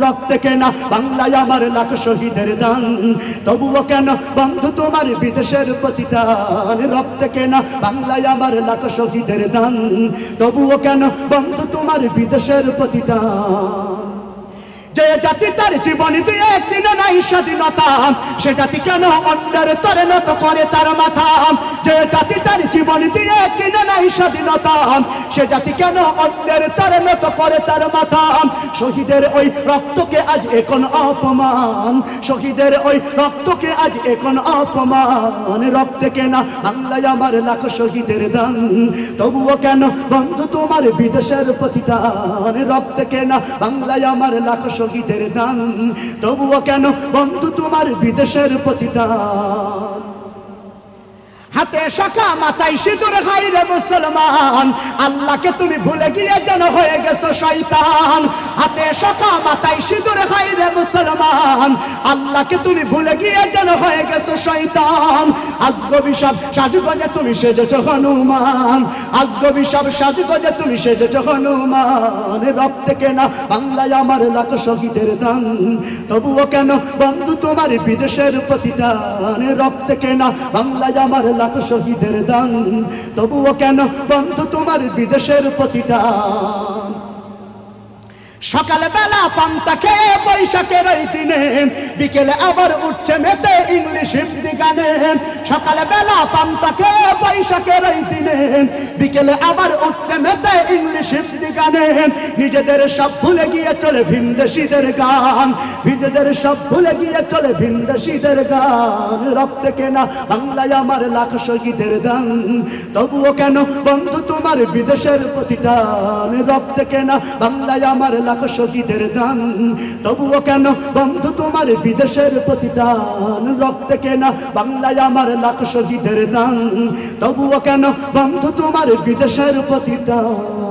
রক্তে না বাংলায় আমার লাখ শহীদের দান? তবুও কেন বন্ধু তোমার বিদেশের প্রতিটান রক্ত থেকে না বাংলায় আমার লাখ শহীদের দান? তবুও কেন বন্ধু তোমার বিদেশের প্রতিটান যে জাতি তার জীবন দিয়ে চিনে নাই স্বাধীনতা, সে জাতি কেন অন্যের তরে নত করে তার মাথা? যে জাতি তার জীবন দিয়ে চিনে নাই স্বাধীনতা, সে জাতি কেন অন্যের তরে নত করে তার মাথা? শহীদের ওই রক্তকে আজ এখন অপমান, শহীদের ওই রক্তকে আজ এখন অপমান। রক্তে কেনা বাংলায় আমার লাখ শহীদের দান, তবুও কেন বন্ধু তোমার বিদেশের প্রতিদান? রক্তে কেনা বাংলায় আমার লাখ শহীদের দান। তবুও কেন বন্ধু তোমার বিদেশের প্রতিদান? হাতে শাখা মাথায় সিঁদুর খাই রে মুসলমান। আল্লাহকে তুমি ভুলে গিয়ে যেন হয়ে গেছো শয়তান। হাতে শাখা মাথায় সিঁদুর খাই রে মুসলমান। আল্লাহকে তুমি ভুলে গিয়ে যেন হয়ে গেছো শয়তান। আজগবি সব সাজগজে তুমি সেজেছ হনুমান। আজগবি সব সাজগজে তুমি সেজেছ হনুমান। রক্তে কেনা বাংলায় আমার লাখ শহীদের দান। তবুও কেন বন্ধু তোমার বিদেশের প্রতিদান রক্তে কেনা বাংলায় আমার লাখ শহীদের দান। তবুও কেন বন্ধু তোমার বিদেশের প্রতিদান সকালবেলা বৈশাখের ওই দিনে, বিকেলে আবার উঠছে মেতে ইংলিশ হিন্দি গানে। সকালবেলা বৈশাখের ওই দিনে, বিকেলে আবার উঠছে মেতে ইংলিশ হিন্দি গানে। নিজেদের সব ভুলে গিয়ে চলে ভিনদেশিদের গান। নিজেদের সব ভুলে গিয়ে চলে ভিনদেশিদের গান। রক্তে কেনা বাংলায় আমার লাখ শহীদের দান তবুও কেন বন্ধু তোমার বিদেশের প্রতিটান? রক্তে কেনা বাংলায় আমার লাখ শহীদের দান। তবুও কেন বন্ধু তোমার বিদেশের প্রতিদান? রক্তে কেনা বাংলায় আমার লাখ শহীদের দান। তবুও কেন বন্ধু তোমার বিদেশের প্রতিদান?